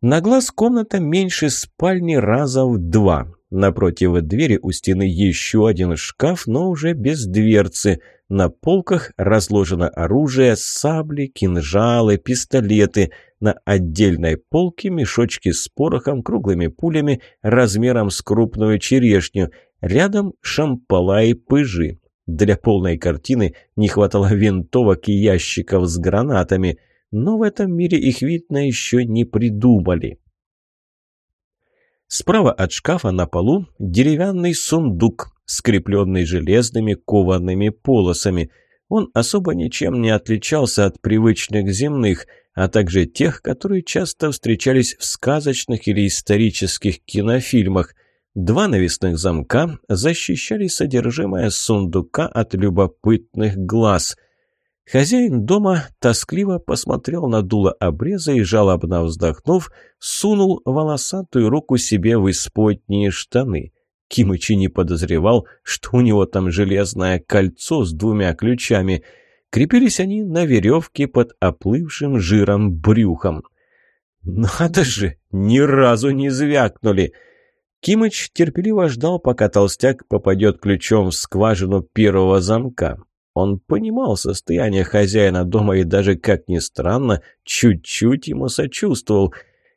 На глаз комната меньше спальни раза в два. Напротив двери у стены еще один шкаф, но уже без дверцы. На полках разложено оружие, сабли, кинжалы, пистолеты. На отдельной полке мешочки с порохом, круглыми пулями, размером с крупную черешню. Рядом шампала и пыжи. Для полной картины не хватало винтовок и ящиков с гранатами, но в этом мире их, видно, еще не придумали. Справа от шкафа на полу деревянный сундук, скрепленный железными коваными полосами. Он особо ничем не отличался от привычных земных, а также тех, которые часто встречались в сказочных или исторических кинофильмах. Два навесных замка защищали содержимое сундука от любопытных глаз. Хозяин дома тоскливо посмотрел на дуло обреза и, жалобно вздохнув, сунул волосатую руку себе в исподние штаны. Кимычи не подозревал, что у него там железное кольцо с двумя ключами. Крепились они на веревке под оплывшим жиром брюхом. «Надо же, ни разу не звякнули!» Кимыч терпеливо ждал, пока толстяк попадет ключом в скважину первого замка. Он понимал состояние хозяина дома и даже, как ни странно, чуть-чуть ему сочувствовал.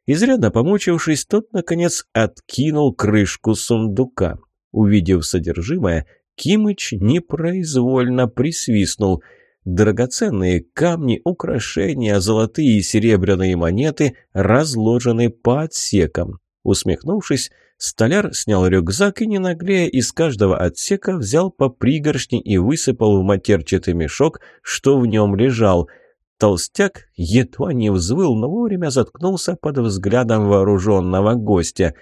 Изрядно помучившись, тот, наконец, откинул крышку сундука. Увидев содержимое, Кимыч непроизвольно присвистнул. Драгоценные камни, украшения, золотые и серебряные монеты разложены по отсекам. Усмехнувшись, Столяр снял рюкзак и, не наглея, из каждого отсека взял по пригоршне и высыпал в матерчатый мешок, что в нем лежал. Толстяк едва не взвыл, но вовремя заткнулся под взглядом вооруженного гостя.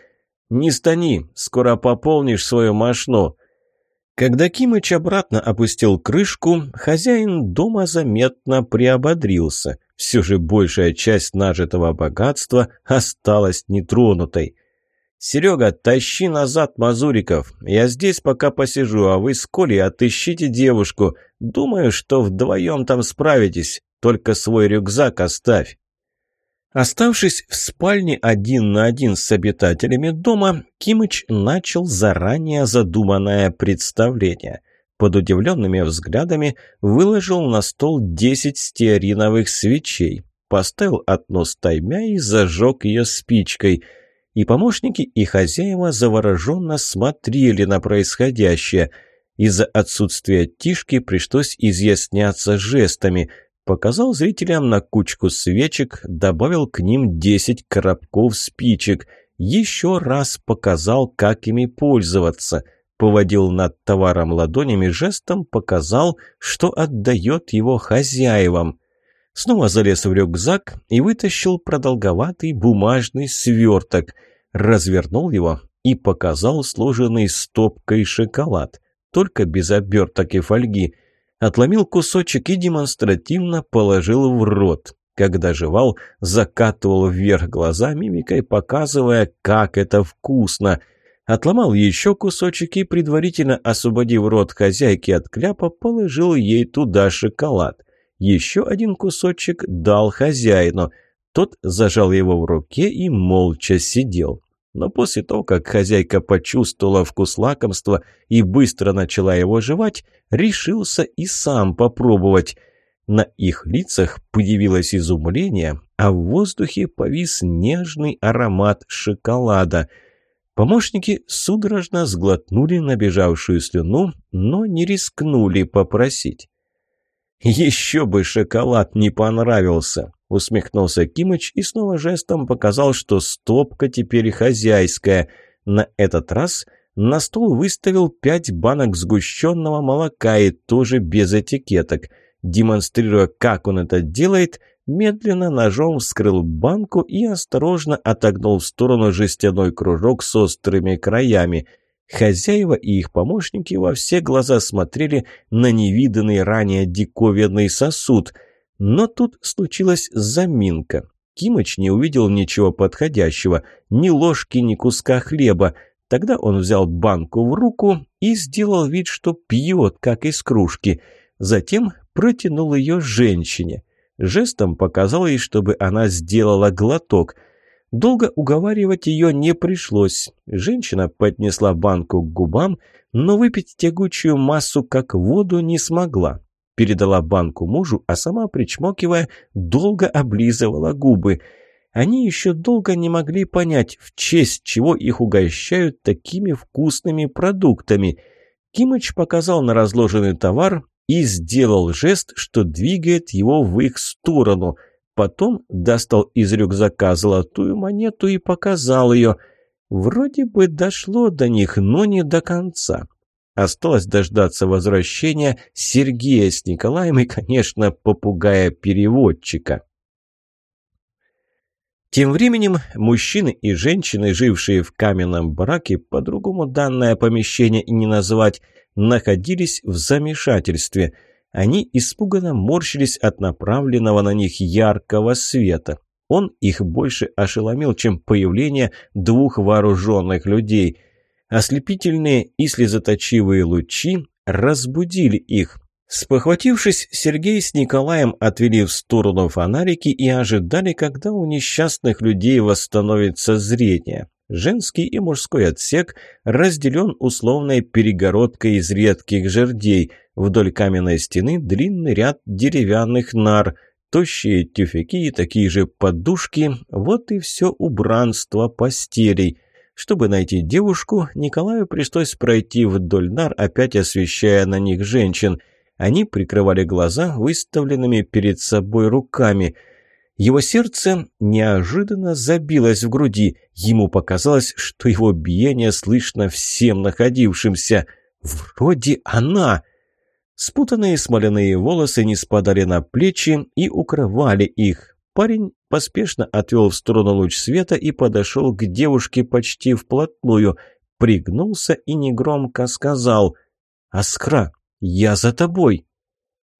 «Не стани, скоро пополнишь свою машну». Когда Кимыч обратно опустил крышку, хозяин дома заметно приободрился. Все же большая часть нажитого богатства осталась нетронутой. «Серега, тащи назад Мазуриков. Я здесь пока посижу, а вы с Колей отыщите девушку. Думаю, что вдвоем там справитесь. Только свой рюкзак оставь». Оставшись в спальне один на один с обитателями дома, Кимыч начал заранее задуманное представление. Под удивленными взглядами выложил на стол десять стеариновых свечей, поставил одну с таймя и зажег ее спичкой – и помощники, и хозяева завороженно смотрели на происходящее. Из-за отсутствия Тишки пришлось изъясняться жестами. Показал зрителям на кучку свечек, добавил к ним 10 коробков спичек. Еще раз показал, как ими пользоваться. Поводил над товаром ладонями, жестом показал, что отдает его хозяевам. Снова залез в рюкзак и вытащил продолговатый бумажный сверток. Развернул его и показал сложенный стопкой шоколад, только без оберток и фольги. Отломил кусочек и демонстративно положил в рот. Когда жевал, закатывал вверх глаза, мимикой показывая, как это вкусно. Отломал еще кусочек и, предварительно освободив рот хозяйки от кляпа, положил ей туда шоколад – еще один кусочек дал хозяину. Тот зажал его в руке и молча сидел. Но после того, как хозяйка почувствовала вкус лакомства и быстро начала его жевать, решился и сам попробовать. На их лицах появилось изумление, а в воздухе повис нежный аромат шоколада. Помощники судорожно сглотнули набежавшую слюну, но не рискнули попросить. «Еще бы шоколад не понравился!» — усмехнулся Кимыч и снова жестом показал, что стопка теперь хозяйская. На этот раз на стол выставил пять банок сгущенного молока и тоже без этикеток. Демонстрируя, как он это делает, медленно ножом вскрыл банку и осторожно отогнул в сторону жестяной кружок с острыми краями — Хозяева и их помощники во все глаза смотрели на невиданный ранее диковинный сосуд. Но тут случилась заминка. Кимыч не увидел ничего подходящего, ни ложки, ни куска хлеба. Тогда он взял банку в руку и сделал вид, что пьет, как из кружки. Затем протянул ее женщине. Жестом показал ей, чтобы она сделала глоток – Долго уговаривать ее не пришлось. Женщина поднесла банку к губам, но выпить тягучую массу как воду не смогла. Передала банку мужу, а сама, причмокивая, долго облизывала губы. Они еще долго не могли понять, в честь чего их угощают такими вкусными продуктами. Кимыч показал на разложенный товар и сделал жест, что двигает его в их сторону – Потом достал из рюкзака золотую монету и показал ее. Вроде бы дошло до них, но не до конца. Осталось дождаться возвращения Сергея с Николаем и, конечно, попугая-переводчика. Тем временем мужчины и женщины, жившие в каменном бараке, по-другому данное помещение и не назвать, находились в замешательстве – они испуганно морщились от направленного на них яркого света. Он их больше ошеломил, чем появление двух вооруженных людей. Ослепительные и слезоточивые лучи разбудили их. Спохватившись, Сергей с Николаем отвели в сторону фонарики и ожидали, когда у несчастных людей восстановится зрение. Женский и мужской отсек разделен условной перегородкой из редких жердей. Вдоль каменной стены длинный ряд деревянных нар, тощие тюфяки и такие же подушки. Вот и все убранство постелей. Чтобы найти девушку, Николаю пришлось пройти вдоль нар, опять освещая на них женщин. Они прикрывали глаза выставленными перед собой руками – его сердце неожиданно забилось в груди. Ему показалось, что его биение слышно всем находившимся. «Вроде она!» Спутанные смоляные волосы не спадали на плечи и укрывали их. Парень поспешно отвел в сторону луч света и подошел к девушке почти вплотную, пригнулся и негромко сказал «Аскра, я за тобой!»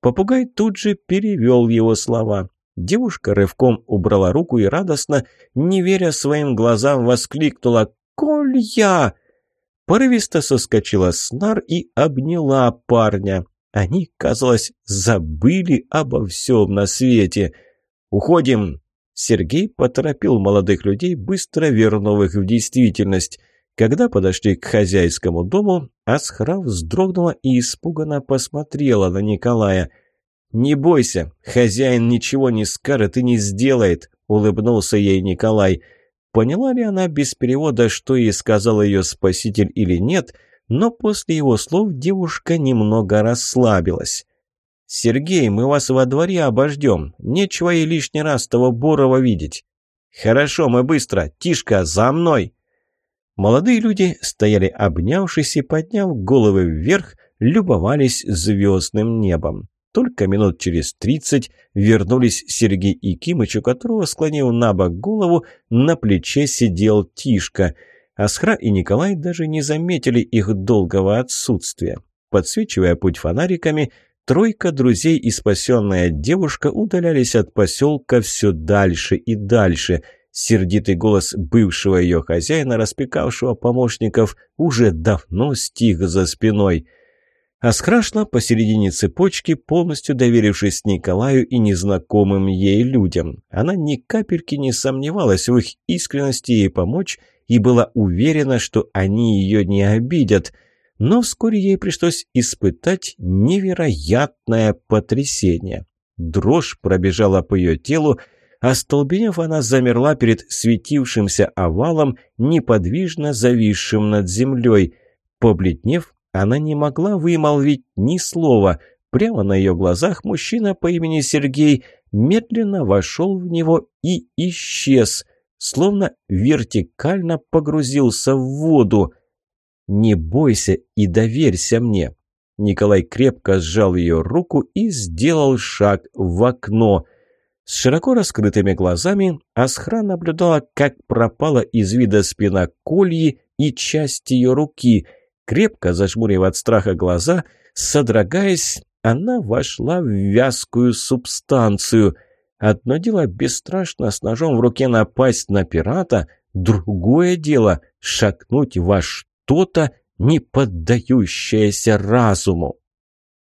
Попугай тут же перевел его слова. Девушка рывком убрала руку и радостно, не веря своим глазам, воскликнула «Колья!». Порывисто соскочила с нар и обняла парня. Они, казалось, забыли обо всем на свете. «Уходим!» Сергей поторопил молодых людей, быстро вернув их в действительность. Когда подошли к хозяйскому дому, Асхра вздрогнула и испуганно посмотрела на Николая – «Не бойся, хозяин ничего не скажет и не сделает», — улыбнулся ей Николай. Поняла ли она без перевода, что ей сказал ее спаситель или нет, но после его слов девушка немного расслабилась. «Сергей, мы вас во дворе обождем. Нечего и лишний раз того Борова видеть». «Хорошо, мы быстро. Тишка, за мной!» Молодые люди стояли обнявшись и, подняв головы вверх, любовались звездным небом. Только минут через тридцать вернулись Сергей и Кимыч, у которого, склонив на бок голову, на плече сидел Тишка. Асхра и Николай даже не заметили их долгого отсутствия. Подсвечивая путь фонариками, тройка друзей и спасенная девушка удалялись от поселка все дальше и дальше. Сердитый голос бывшего ее хозяина, распекавшего помощников, уже давно стих за спиной – Аскрашна посередине цепочки, полностью доверившись Николаю и незнакомым ей людям. Она ни капельки не сомневалась в их искренности ей помочь и была уверена, что они ее не обидят. Но вскоре ей пришлось испытать невероятное потрясение. Дрожь пробежала по ее телу, Остолбенев, она замерла перед светившимся овалом, неподвижно зависшим над землей. Побледнев, она не могла вымолвить ни слова. Прямо на ее глазах мужчина по имени Сергей медленно вошел в него и исчез, словно вертикально погрузился в воду. «Не бойся и доверься мне». Николай крепко сжал ее руку и сделал шаг в окно. С широко раскрытыми глазами Асхра наблюдала, как пропала из вида спина Кольи и часть ее руки – Крепко зажмурив от страха глаза, содрогаясь, она вошла в вязкую субстанцию. Одно дело бесстрашно с ножом в руке напасть на пирата, другое дело шагнуть во что-то, не поддающееся разуму.